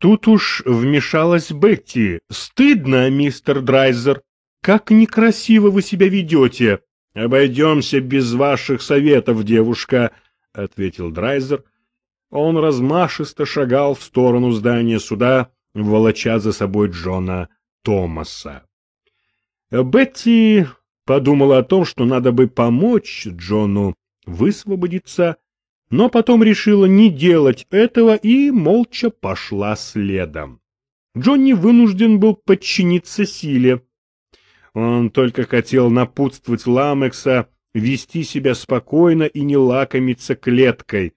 Тут уж вмешалась Бетти. «Стыдно, мистер Драйзер. Как некрасиво вы себя ведете!» «Обойдемся без ваших советов, девушка», — ответил Драйзер. Он размашисто шагал в сторону здания суда, волоча за собой Джона Томаса. Бетти подумала о том, что надо бы помочь Джону высвободиться, но потом решила не делать этого и молча пошла следом. Джонни вынужден был подчиниться силе. Он только хотел напутствовать Ламекса вести себя спокойно и не лакомиться клеткой,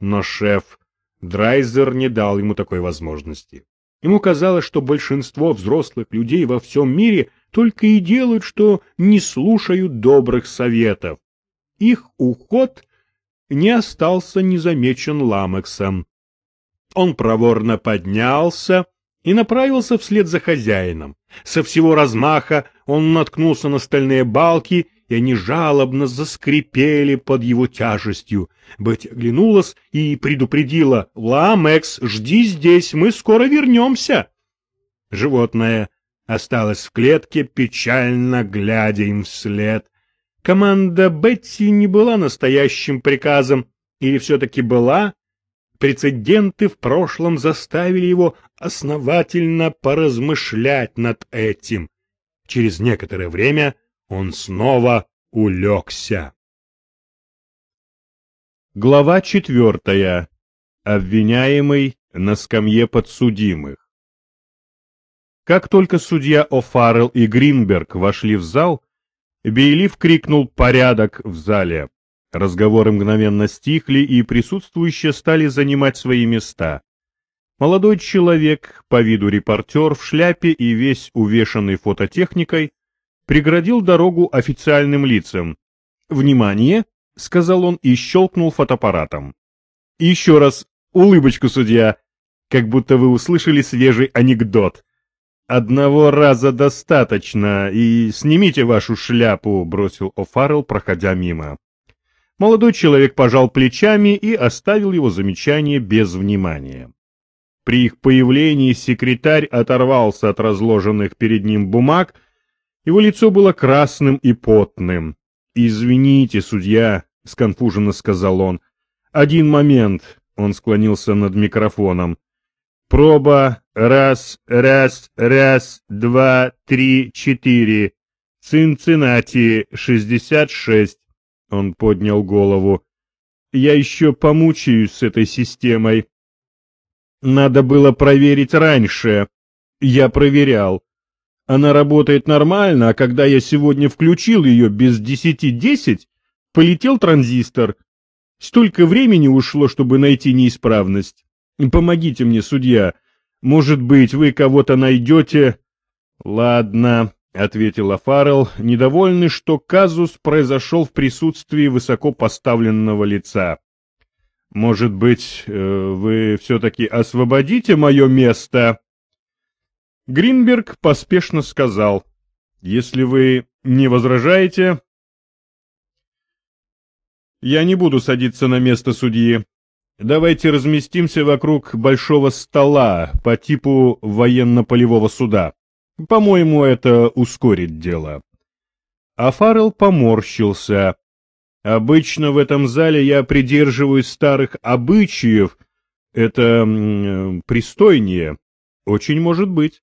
но шеф Драйзер не дал ему такой возможности. Ему казалось, что большинство взрослых людей во всем мире только и делают, что не слушают добрых советов. Их уход не остался незамечен Ламексом. Он проворно поднялся и направился вслед за хозяином. Со всего размаха он наткнулся на стальные балки, и они жалобно заскрипели под его тяжестью. Бетти оглянулась и предупредила «Ламекс, жди здесь, мы скоро вернемся». Животное осталось в клетке, печально глядя им вслед. Команда Бетти не была настоящим приказом, или все-таки была? Прецеденты в прошлом заставили его основательно поразмышлять над этим. Через некоторое время он снова улегся. Глава четвертая. Обвиняемый на скамье подсудимых. Как только судья О'Фаррелл и Гринберг вошли в зал, Бейлиф крикнул «Порядок!» в зале. Разговоры мгновенно стихли, и присутствующие стали занимать свои места. Молодой человек, по виду репортер, в шляпе и весь увешанный фототехникой, преградил дорогу официальным лицам. «Внимание!» — сказал он и щелкнул фотоаппаратом. «Еще раз улыбочку, судья, как будто вы услышали свежий анекдот. «Одного раза достаточно, и снимите вашу шляпу», — бросил О'Фаррелл, проходя мимо. Молодой человек пожал плечами и оставил его замечание без внимания. При их появлении секретарь оторвался от разложенных перед ним бумаг, его лицо было красным и потным. «Извините, судья», — сконфуженно сказал он. «Один момент», — он склонился над микрофоном. Проба. Раз, раз, раз, два, три, четыре. Цинциннати, шестьдесят шесть. Он поднял голову. Я еще помучаюсь с этой системой. Надо было проверить раньше. Я проверял. Она работает нормально, а когда я сегодня включил ее без десяти десять, полетел транзистор. Столько времени ушло, чтобы найти неисправность. Помогите мне, судья. Может быть, вы кого-то найдете? Ладно, ответила Фаррелл, недовольный, что казус произошел в присутствии высоко поставленного лица. Может быть, э, вы все-таки освободите мое место? Гринберг поспешно сказал, если вы не возражаете, я не буду садиться на место судьи. Давайте разместимся вокруг большого стола по типу военно-полевого суда. По-моему, это ускорит дело. А Фаррелл поморщился. Обычно в этом зале я придерживаюсь старых обычаев. Это э, пристойнее. Очень может быть.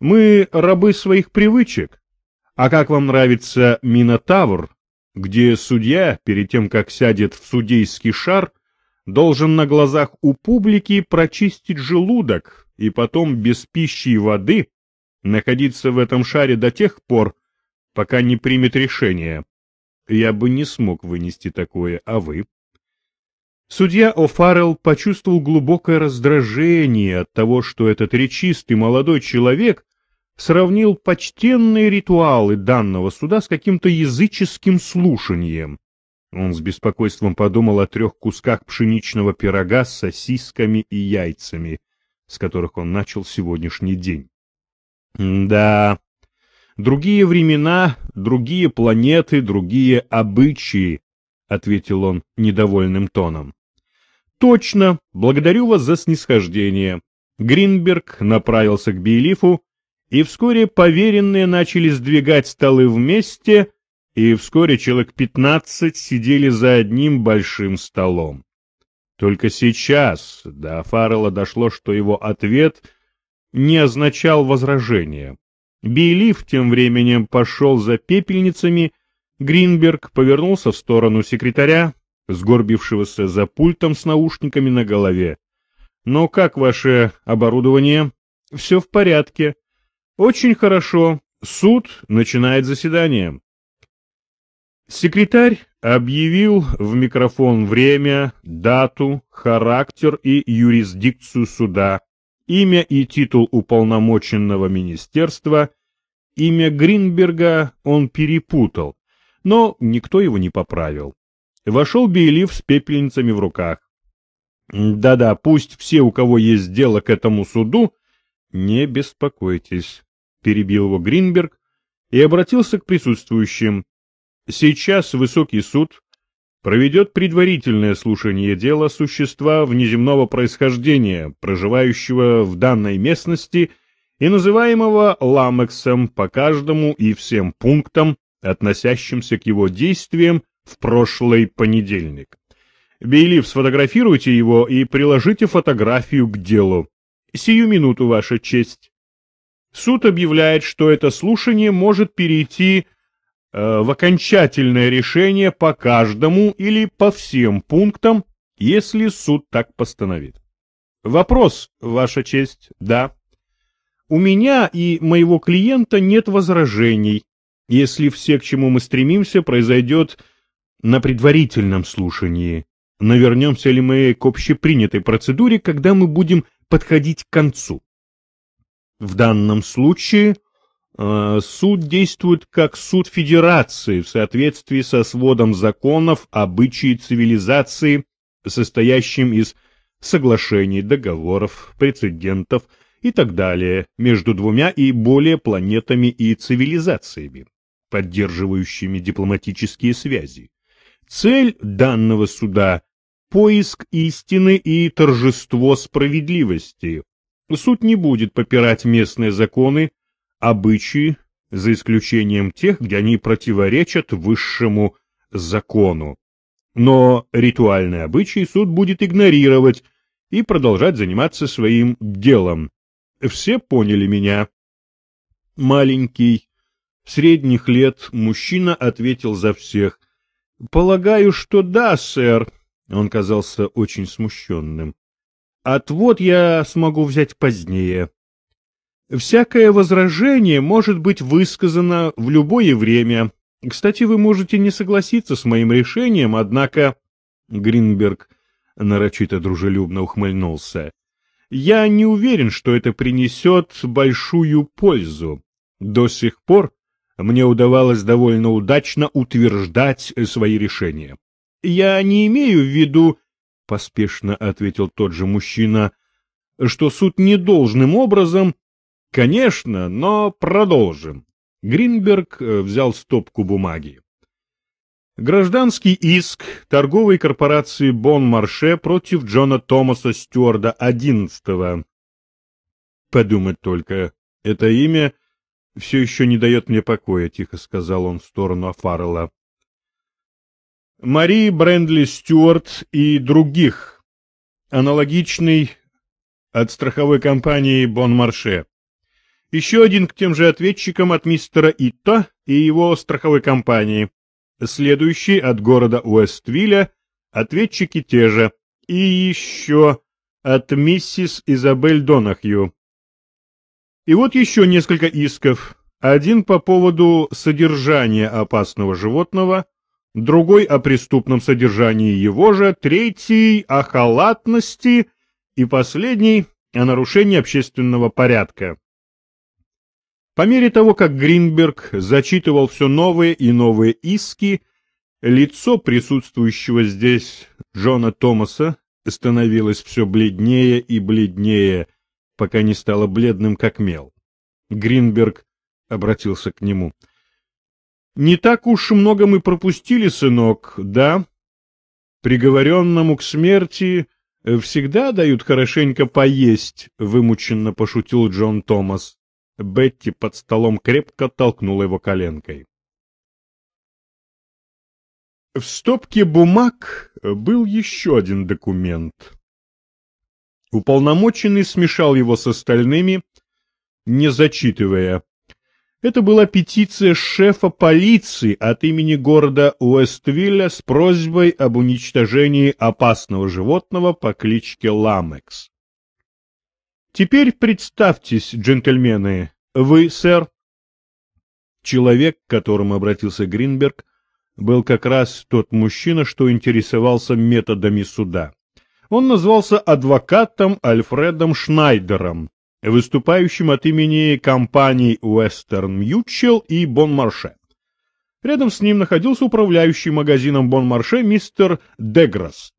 Мы рабы своих привычек. А как вам нравится Минотавр, где судья, перед тем, как сядет в судейский шар, должен на глазах у публики прочистить желудок и потом без пищи и воды находиться в этом шаре до тех пор, пока не примет решение. Я бы не смог вынести такое, а вы? Судья О'Фаррелл почувствовал глубокое раздражение от того, что этот речистый молодой человек сравнил почтенные ритуалы данного суда с каким-то языческим слушанием. Он с беспокойством подумал о трех кусках пшеничного пирога с сосисками и яйцами, с которых он начал сегодняшний день. Да, другие времена, другие планеты, другие обычаи, — ответил он недовольным тоном. — Точно, благодарю вас за снисхождение. Гринберг направился к Бейлифу, и вскоре поверенные начали сдвигать столы вместе, и вскоре человек пятнадцать сидели за одним большим столом. Только сейчас до Фаррелла дошло, что его ответ не означал возражения. Бейлиф тем временем пошел за пепельницами, Гринберг повернулся в сторону секретаря, сгорбившегося за пультом с наушниками на голове. «Но как ваше оборудование?» «Все в порядке». «Очень хорошо. Суд начинает заседание». Секретарь объявил в микрофон время, дату, характер и юрисдикцию суда, имя и титул уполномоченного министерства. Имя Гринберга он перепутал, но никто его не поправил. Вошел Бейлиф с пепельницами в руках. Да-да, пусть все, у кого есть дело к этому суду, не беспокойтесь, перебил его Гринберг и обратился к присутствующим. Сейчас высокий суд проведет предварительное слушание дела существа внеземного происхождения, проживающего в данной местности и называемого Ламексом по каждому и всем пунктам, относящимся к его действиям в прошлый понедельник. Бейлиф, сфотографируйте его и приложите фотографию к делу. Сию минуту, Ваша честь. Суд объявляет, что это слушание может перейти в окончательное решение по каждому или по всем пунктам, если суд так постановит. Вопрос, Ваша честь, да. У меня и моего клиента нет возражений, если все, к чему мы стремимся, произойдет на предварительном слушании. Но вернемся ли мы к общепринятой процедуре, когда мы будем подходить к концу? В данном случае э, суд действует как суд федерации в соответствии со сводом законов обычаи цивилизации, состоящим из соглашений, договоров, прецедентов и так далее между двумя и более планетами и цивилизациями, поддерживающими дипломатические связи. Цель данного суда – поиск истины и торжество справедливости. Суд не будет попирать местные законы, обычаи, за исключением тех, где они противоречат высшему закону. Но ритуальные обычаи суд будет игнорировать и продолжать заниматься своим делом. Все поняли меня. Маленький, средних лет, мужчина ответил за всех. Полагаю, что да, сэр. Он казался очень смущенным. Отвод я смогу взять позднее. Всякое возражение может быть высказано в любое время. Кстати, вы можете не согласиться с моим решением, однако... Гринберг нарочито дружелюбно ухмыльнулся. Я не уверен, что это принесет большую пользу. До сих пор мне удавалось довольно удачно утверждать свои решения. Я не имею в виду, — поспешно ответил тот же мужчина, — что суд не должным образом... Конечно, но продолжим. Гринберг э, взял стопку бумаги. Гражданский иск торговой корпорации Бон-Марше против Джона Томаса Стюарда XI. Подумать только, это имя все еще не дает мне покоя, — тихо сказал он в сторону Фаррелла. Мари Брендли Стюарт и других, аналогичный от страховой компании Бон-Марше. Еще один к тем же ответчикам от мистера Итта и его страховой компании. Следующий от города Уэствилля, ответчики те же. И еще от миссис Изабель Донахью. И вот еще несколько исков. Один по поводу содержания опасного животного, другой о преступном содержании его же, третий о халатности и последний о нарушении общественного порядка. По мере того, как Гринберг зачитывал все новые и новые иски, лицо присутствующего здесь Джона Томаса становилось все бледнее и бледнее, пока не стало бледным, как мел. Гринберг обратился к нему. — Не так уж много мы пропустили, сынок, да? Приговоренному к смерти всегда дают хорошенько поесть, вымученно пошутил Джон Томас. Бетти под столом крепко толкнула его коленкой. В стопке бумаг был еще один документ. Уполномоченный смешал его с остальными, не зачитывая. Это была петиция шефа полиции от имени города Уэствилля с просьбой об уничтожении опасного животного по кличке Ламекс. Теперь представьтесь, джентльмены, вы, сэр. Человек, к которому обратился Гринберг, был как раз тот мужчина, что интересовался методами суда. Он назвался адвокатом Альфредом Шнайдером, выступающим от имени компаний Western Mutual и Bon Marché. Рядом с ним находился управляющий магазином Bon Marché мистер Деграсс.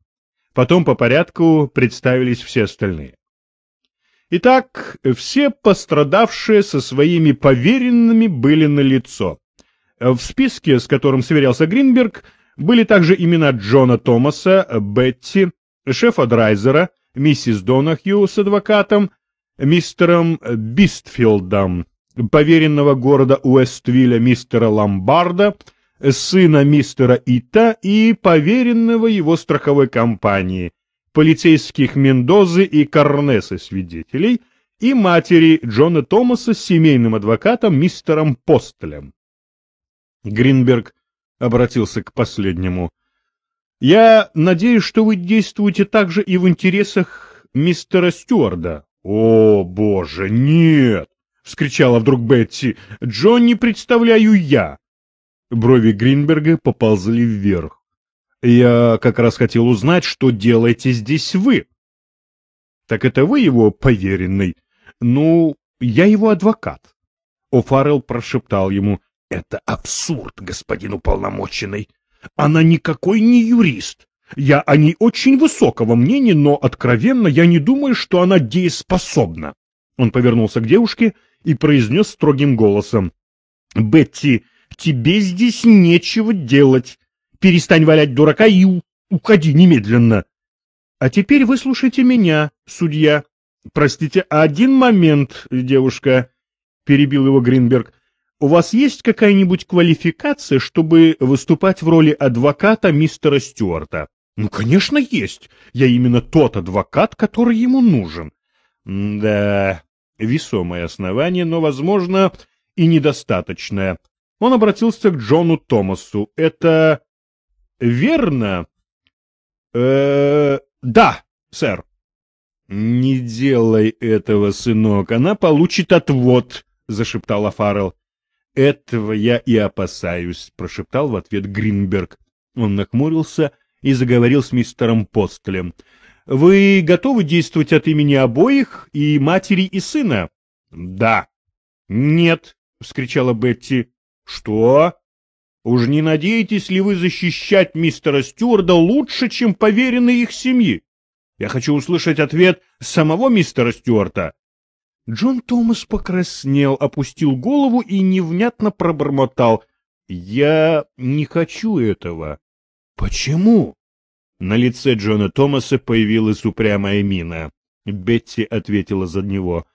Потом по порядку представились все остальные. Итак, все пострадавшие со своими поверенными были налицо. В списке, с которым сверялся Гринберг, были также имена Джона Томаса, Бетти, шефа Драйзера, миссис Донахью с адвокатом, мистером Бистфилдом, поверенного города Уэствилля мистера Ломбарда, сына мистера Ита и поверенного его страховой компании, полицейских Мендозы и Корнеса свидетелей и матери Джона Томаса с семейным адвокатом мистером Постелем. Гринберг обратился к последнему. «Я надеюсь, что вы действуете также и в интересах мистера Стюарда». «О, боже, нет!» — вскричала вдруг Бетти. «Джон не представляю я!» Брови Гринберга поползли вверх. Я как раз хотел узнать, что делаете здесь вы. Так это вы его поверенный? Ну, я его адвокат. О'Фаррелл прошептал ему. Это абсурд, господин уполномоченный. Она никакой не юрист. Я о ней очень высокого мнения, но, откровенно, я не думаю, что она дееспособна. Он повернулся к девушке и произнес строгим голосом. — Бетти, тебе здесь нечего делать. Перестань валять дурака и уходи немедленно. А теперь выслушайте меня, судья. Простите, один момент, девушка, перебил его Гринберг. У вас есть какая-нибудь квалификация, чтобы выступать в роли адвоката мистера Стюарта? Ну, конечно, есть. Я именно тот адвокат, который ему нужен. да, весомое основание, но, возможно, и недостаточное. Он обратился к Джону Томасу. Это верно? Э, да, сэр. Не делай этого, сынок, она получит отвод, зашептала Фаррелл. Этого я и опасаюсь, прошептал в ответ Гринберг. Он нахмурился и заговорил с мистером Постелем. Вы готовы действовать от имени обоих, и матери, и сына? Да. Нет, вскричала Бетти. Что? Уж не надеетесь ли вы защищать мистера Стюарда лучше, чем поверенные их семьи? Я хочу услышать ответ самого мистера Стюарта. Джон Томас покраснел, опустил голову и невнятно пробормотал. «Я не хочу этого». «Почему?» На лице Джона Томаса появилась упрямая мина. Бетти ответила за него.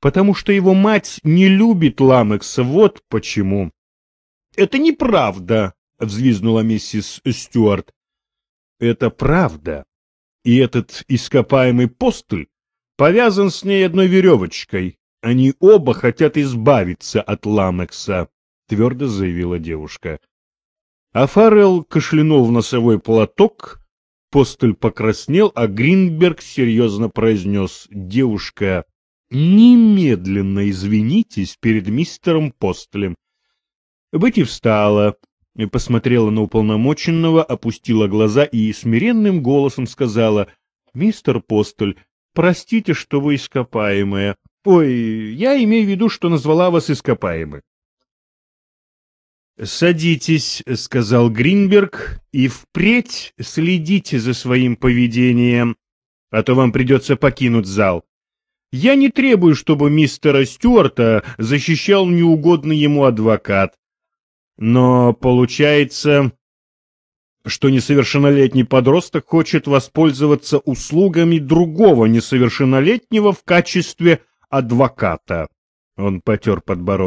«Потому что его мать не любит Ламекса, вот почему». Это неправда, взвизгнула миссис Стюарт. Это правда. И этот ископаемый постуль повязан с ней одной веревочкой. Они оба хотят избавиться от Ламекса, твердо заявила девушка. А Фаррелл кашлянул в носовой платок, постуль покраснел, а Гринберг серьезно произнес «Девушка, немедленно извинитесь перед мистером Постелем. Бетти встала, посмотрела на уполномоченного, опустила глаза и смиренным голосом сказала, «Мистер Постоль, простите, что вы ископаемая. Ой, я имею в виду, что назвала вас ископаемой». «Садитесь», — сказал Гринберг, — «и впредь следите за своим поведением, а то вам придется покинуть зал. Я не требую, чтобы мистера Стюарта защищал неугодный ему адвокат. Но получается, что несовершеннолетний подросток хочет воспользоваться услугами другого несовершеннолетнего в качестве адвоката. Он потер подбородок.